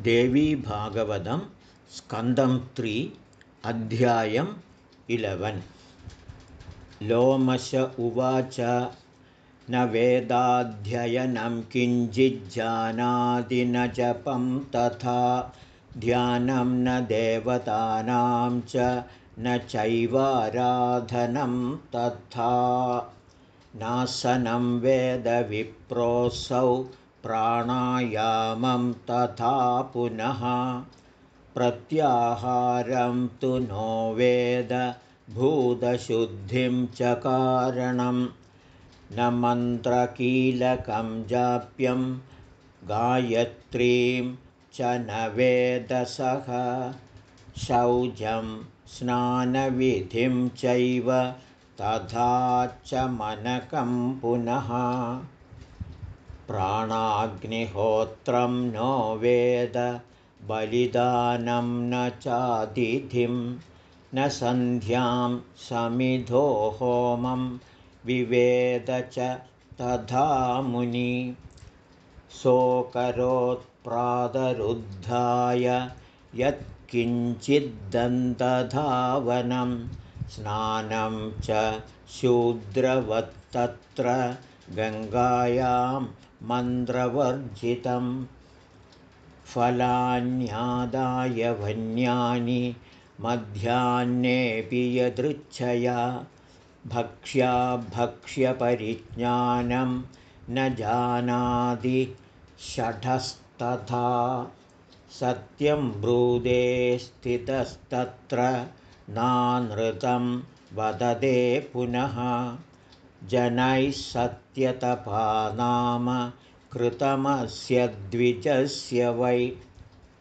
देवीभागवतं स्कन्दं त्रि अध्यायम् इलवन्। लोमश उवाच न वेदाध्ययनं किञ्चिज्जानाति न जपं तथा ध्यानं न देवतानां च न चैवाराधनं तथा। नासनं वेदविप्रोऽसौ प्राणायामं तथा पुनः प्रत्याहारं तु नो वेद भूतशुद्धिं च कारणं। न मन्त्रकीलकं जाप्यं गायत्रीं च न वेदसः शौचं स्नानविधिं चैव तथा च मनकं पुनः प्राणाग्निहोत्रं नो वेद बलिदानं न चातिथिं न सन्ध्यां समिधो होमं विवेद च तथा मुनि। सोकरोत्प्रादरुद्धाय यत्किञ्चिद्दन्तधावनं स्नानं च शूद्रवत्तत्र गङ्गायां मन्त्रवर्जितं फलान्यादाय वन्यानि मध्याह्नेऽपि यदृच्छया। भक्ष्यपरिज्ञानं न जानाति षठस्तथा। सत्यं ब्रूदे स्थितस्तत्र नानृतं वदते पुनः जनैः सत्यतपा नाम कृतमस्य द्विजस्य वै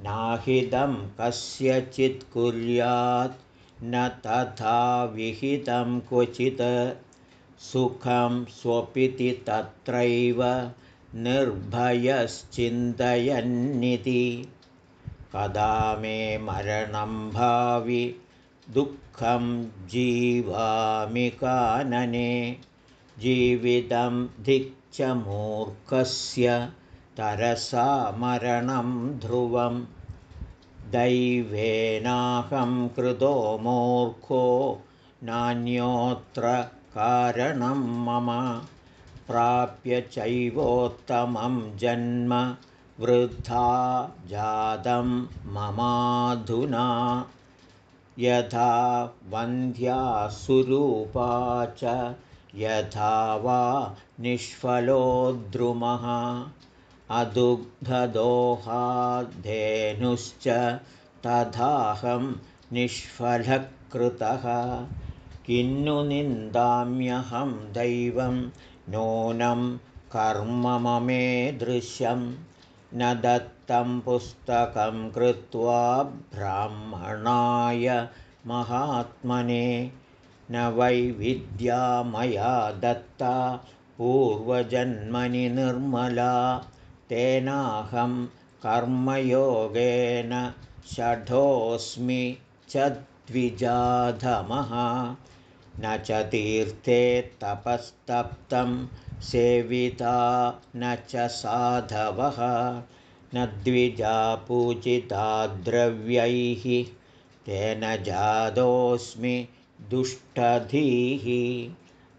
नाहिदं कस्यचित् कुर्यात् न तथा विहितं क्वचित् सुखं स्वपिति तत्रैव निर्भयश्चिन्तयन्निति। कदा मे मरणं भावि दुःखं जीवामि कानने जीवितं धिक् मूर्खस्य तरसा मरणं ध्रुवं दैवेनाहं कृतो मूर्खो नान्योऽत्र कारणं मम। प्राप्य चैवोत्तमं जन्म वृद्धा जातं ममाधुना। यथा वन्ध्या सुरूपा च यथा वा निष्फलो द्रुमः अदुग्धदोहाधेनुश्च तथाहं निष्फलकृतः। किन्नु निन्दाम्यहं दैवं नूनं कर्म ममेदृशं न दत्तं पुस्तकं कृत्वा ब्राह्मणाय महात्मने न वैविद्या मया दत्ता पूर्वजन्मनि निर्मला। तेनाहं कर्मयोगेन षढोऽस्मि च द्विजाधमः न च तीर्थे तपस्तप्तं सेविता न च साधवः। न द्विजा पूजिता द्रव्यैः तेन जातोऽस्मि दुष्टधीः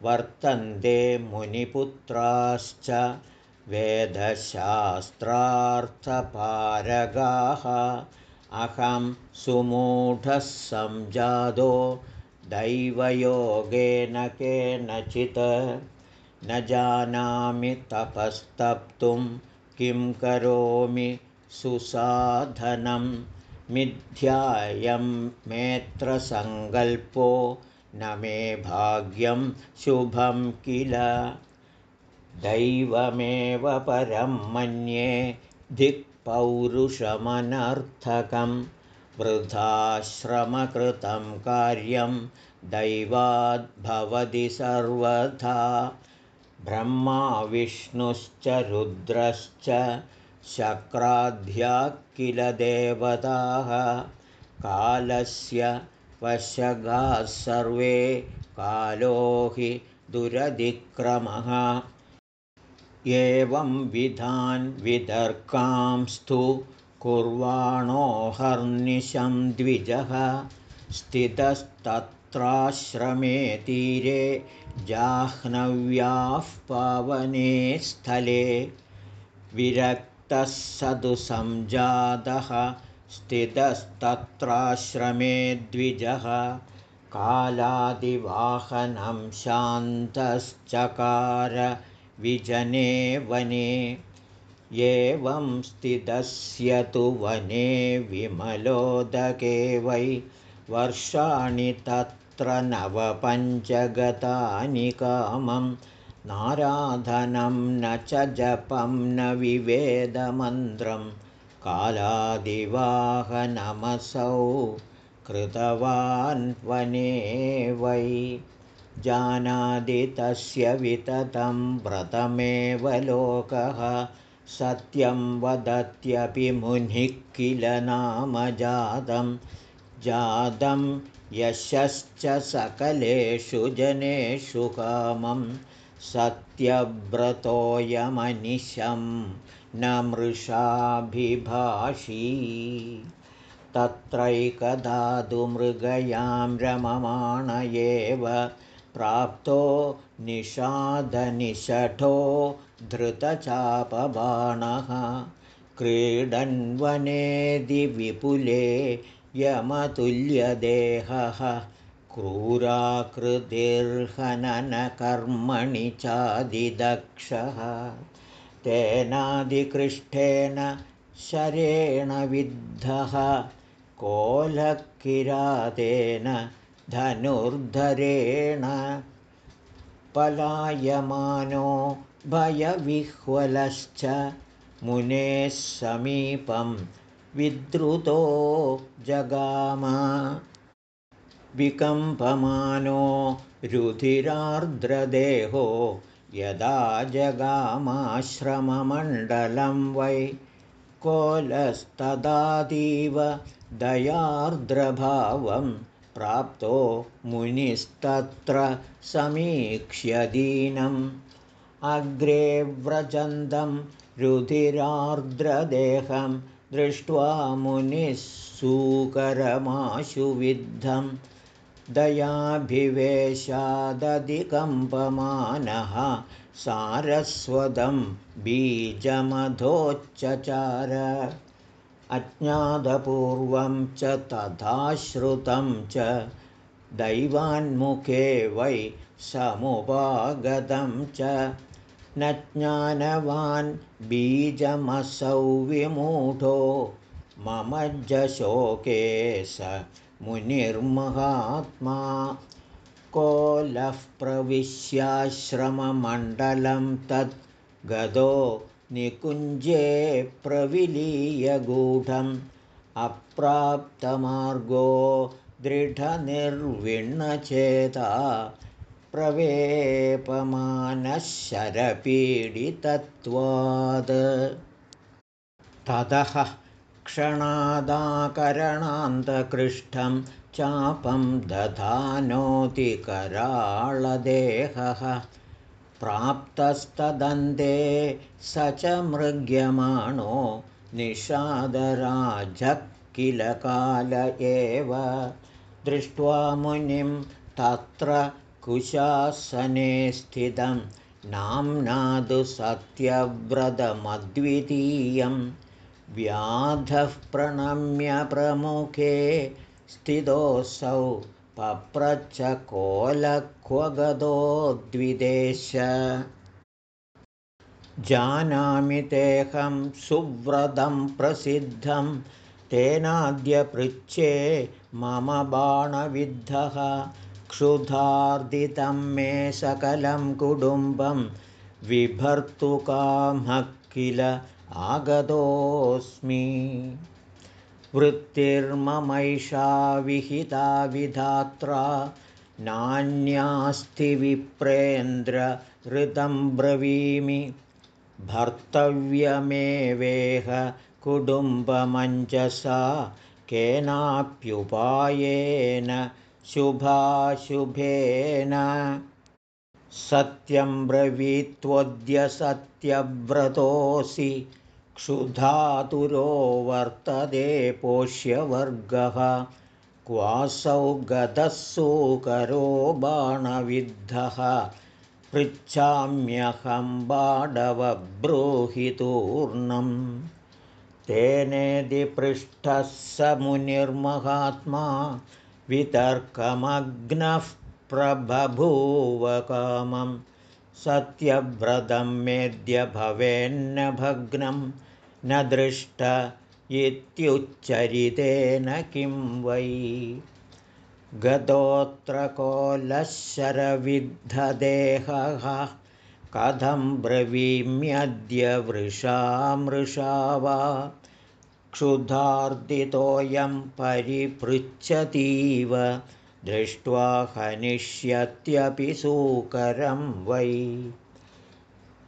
वर्तन्ते मुनिपुत्राश्च वेदशास्त्रार्थपारगाः। अहं सुमूढः संजातो दैवयोगेन केनचित्। न जानामि तपस्तप्तुं किं करोमि सुसाधनं मिथ्यायं मेत्रसङ्कल्पो न मे भाग्यं शुभं किल? दैवमेव परं मन्ये धिक्पौरुषमनर्थकं वृथाश्रमकृतं कार्यं दैवाद्भवति सर्वथा ब्रह्मा विष्णुश्च रुद्रश्च शक्राध्या किल देवताः? कालस्य वशगाः सर्वे कालो हि दुरधिक्रमः एवं विधान् वितर्कांस्तु कुर्वाणोऽहर्निशं द्विजः। स्थितस्तत्राश्रमे तीरे जाह्नव्याः पावने स्थले सञ्जातः स्थितस्तत्राश्रमे द्विजः कालादिवाहनं शान्तश्चकार विजने वने एवं स्थितस्य तु वने विमलोदके वै वर्षाणि तत्र नवपञ्चगतानि कामं नाराधनं न च जपं न विवेदमन्त्रं कालादिवाहनमसौ कृतवान् वने वै। जानादि तस्य विततं व्रतमेव लोकः सत्यं वदत्यपि मुनिः किल नाम जातं। जातं यशश्च सकलेषु जनेषु कामं सत्यव्रतोऽयमनिशं न मृषाभिभाषी। तत्रैकदातुमृगयां रममाण एव प्राप्तो निषादनिषठो धृतचापबाणः। क्रीडन्वनेदिविपुले यमतुल्यदेहः क्रूराकृतिर्हननकर्मणि चादिदक्षः। तेनादिकृष्टेन शरेण विद्धः। कोलकिरातेन धनुर्धरेण पलायमानो भयविह्वलश्च मुनेः समीपं विद्रुतो जगाम विकम्पमानो रुधिरार्द्रदेहो यदा जगामाश्रममण्डलं वै कोलस्तदातीव दयार्द्रभावं प्राप्तो मुनिस्तत्र समीक्ष्यदीनम् अग्रे व्रजन्तं रुधिरार्द्रदेहं दृष्ट्वा मुनिः सूकरमाशुविद्धं दयाभिवेशादधिकम्पमानः सारस्वतं बीजमधोच्चचार। अज्ञातपूर्वं च तथा श्रुतं च दैवान्मुखे वै समुपागतं च। न ज्ञानवान् बीजमसौ विमूढो मम जशोके स मुनिर्महात्मा। कोलः प्रविश्याश्रममण्डलं तद् गदो निकुञ्जे प्रविलीयगूढम्। अप्राप्तमार्गो दृढनिर्विण्णचेता प्रवेपमानः शरपीडितत्वात् ततः क्षणादाकरणान्तकृष्टं चापं दधानोतिकराळदेहः प्राप्तस्तदन्ते स च मृग्यमाणो निषादराजः किल काल एव। दृष्ट्वा मुनिं तत्र कुशासने स्थितं नाम्नादु सत्यव्रतमद्वितीयं व्याधः प्रणम्य प्रमुखे स्थितोऽसौ पप्रच्छ द्विदेश। जानामि तेऽहं सुव्रतं प्रसिद्धं तेनाद्य पृच्छे मम बाणविद्धः क्षुधार्दितं मे सकलं कुटुम्बं विभर्तुकामः किल आगतोऽस्मि। वृत्तिर्ममैषा विहिता विधात्रा नान्यास्ति विप्रेन्द्र ऋतं ब्रवीमि। भर्तव्यमेवेह कुटुम्बमञ्जसा केनाप्युपायेन शुभाशुभेन। सत्यं ब्रवीत्वद्य सत्यव्रतोऽसि क्षुधातुरो वर्तते पोष्यवर्गः क्वासौ गतः सुकरो बाणविद्धः पृच्छाम्यहं बाडवब्रूहितूर्णम् तेनेदि पृष्ठः स मुनिर्महात्मा वितर्कमग्नः प्रबभूवकामं सत्यव्रतं मेद्य भवेन्न भग्नं न दृष्ट इत्युच्चरितेन किं वै? गतोऽत्र कोलशरविद्धदेहः कथं ब्रवीम्यद्य वृषा मृषा वा? क्षुधार्दितोऽयं परिपृच्छतीव दृष्ट्वा हनिष्यत्यपि सूकरं वै।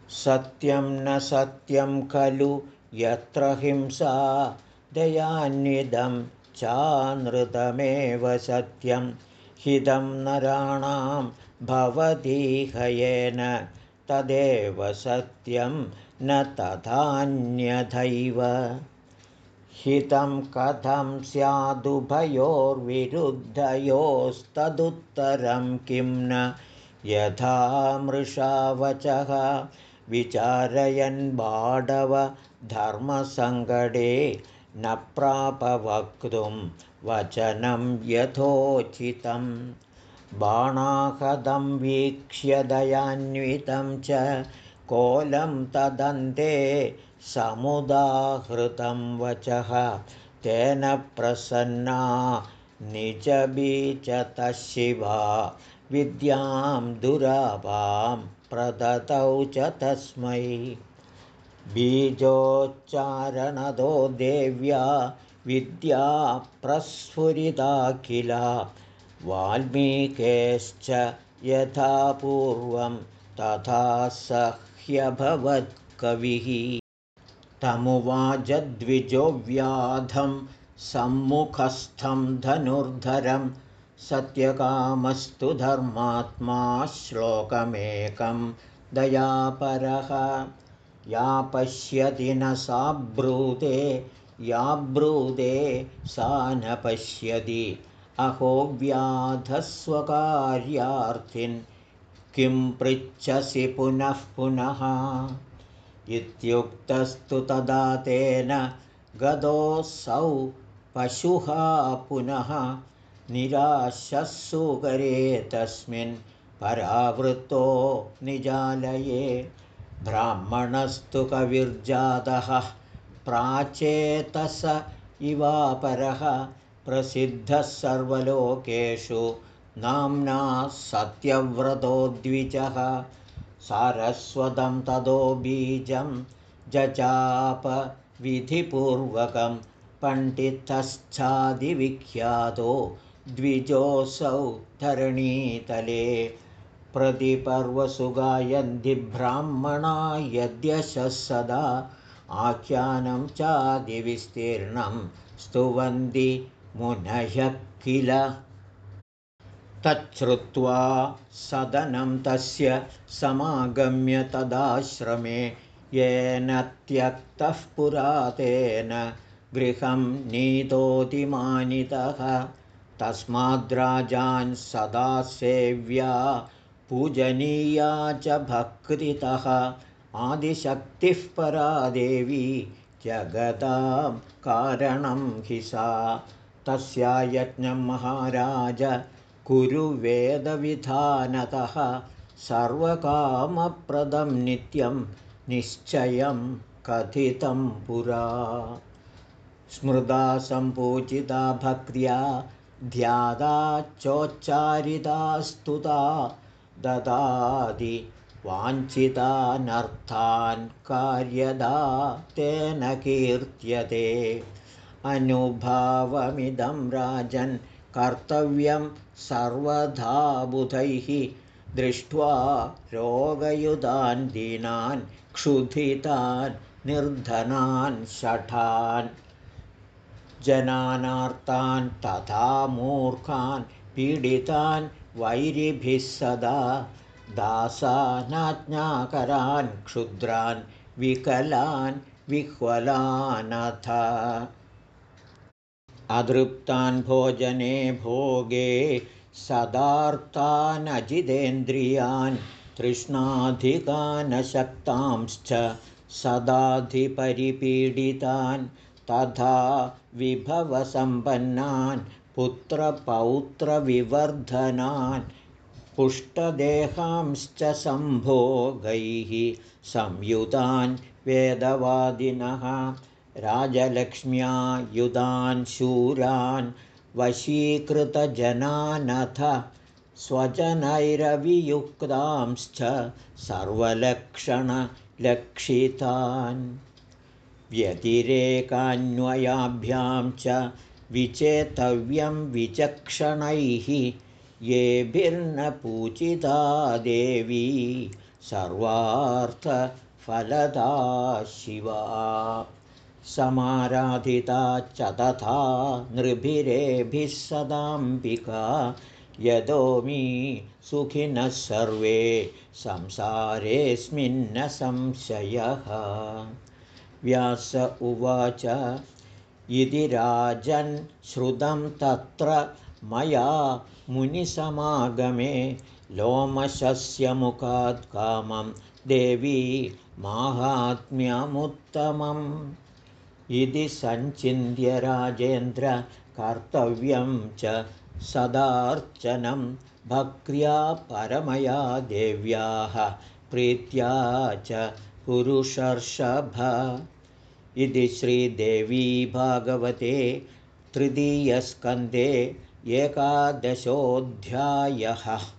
सत्यं न सत्यं खलु यत्र हिंसा दयान्विदं चानृतमेव सत्यं। हिदं नराणां भवतीहयेन तदेव सत्यं न तथान्यथैव। हितं कथं स्यादुभयोर्विरुद्धयोस्तदुत्तरं किं न? यथा मृषावचः विचारयन् बाडवधर्मसङ्कटे न प्रापवक्तुं वचनं यथोचितम् बाणाहदं वीक्ष्य दयान्वितं च कोलं तदन्ते समुदाहृतं वचः। तेन प्रसन्ना निजबीचतः शिवा। विद्यां दुरापां प्रदतौ च तस्मै। बीजोच्चारणदो देव्या विद्या प्रस्फुरिता किला वाल्मीकेश्च यथा पूर्वं तथा स ह्यभवत्कविः तमुवाजद्विजोव्याधं सम्मुखस्थं धनुर्धरं सत्यकामस्तु धर्मात्मा श्लोकमेकं दयापरः या पश्यति न सा ब्रूते या ब्रूते सा न पश्यति। अहो व्याधस्वकार्यार्थिन् किं पृच्छसि पुनः पुनः। इत्युक्तस्तु तदा तेन गतोऽसौ पशुः पुनः निराशस्सुकरे तस्मिन् परावृत्तो निजालये ब्राह्मणस्तु कविर्जातः प्राचेतस इवापरः प्रसिद्धः सर्वलोकेषु नाम्ना सत्यव्रतो द्विजः सारस्वतं ततो बीजं जचापविधिपूर्वकं पण्डितश्चादिविख्यातो द्विजोऽसौ धरणीतले प्रतिपर्वसुगायन्धिब्राह्मणा यद्यशः सदा आख्यानं चादिविस्तीर्णं स्तुवन्ति मुनयः किल? तच्छ्रुत्वा सदनं तस्य समागम्य तदाश्रमे येन त्यक्तः पुरा तेन गृहं नीतोतिमानितः तस्माद्राजान् सदा सेव्या पूजनीया च भक्तितः। आदिशक्तिः परा देवी जगतां कारणं हि सा। तस्या यज्ञं महाराज कुरु वेदविधानतः। सर्वकामप्रदं नित्यं निश्चयं कथितं पुरा। स्मृदा सम्पूजिता भक्त्या ध्यादा चोच्चारिता स्तुता ददाति वाञ्छितानर्थान् कार्यदा तेन कीर्त्यते। अनुभावमिदं राजन् कर्तव्यं सर्वधा बुधैः दृष्ट्वा रोगयुधान् दीनान् क्षुधितान् निर्धनान् शठान् जनानार्तान् तथा मूर्खान् पीडितान् वैरिभिः सदा दासानाज्ञाकरान् क्षुद्रान् विकलान् विह्वलानथ। अदृप्तान् भोजने भोगे सदार्तानजितेन्द्रियान् तृष्णाधिकानशक्तांश्च सदाधिपरिपीडितान् तथा विभवसम्पन्नान् पुत्रपौत्रविवर्धनान् पुष्टदेहांश्च सम्भोगैः संयुतान् वेदवादिनः राजलक्ष्म्या युधान् शूरान् वशीकृतजनानथ स्वजनैरवियुक्तांश्च सर्वलक्षणलक्षितान् व्यतिरेकान्वयाभ्यां च विचेतव्यं विचक्षणैः येभिर्न पूजिता देवी सर्वार्थफलदा शिवा समाराधिता च तथा नृभिरेभिः सदाम्बिका यदोमी सुखिनः सर्वे संसारेऽस्मिन्न संशयः व्यास उवाच इति राजन् श्रुतं तत्र मया मुनिसमागमे लोमशस्य मुखात् कामं देवी माहात्म्यमुत्तमम्। इति सञ्चिन्त्य राजेन्द्र कर्तव्यं च सदार्चनं भक्र्या परमया देव्याः प्रीत्या च पुरुषर्षभ। इति श्रीदेवी भागवते तृतीयस्कन्धे एकादशोऽध्यायः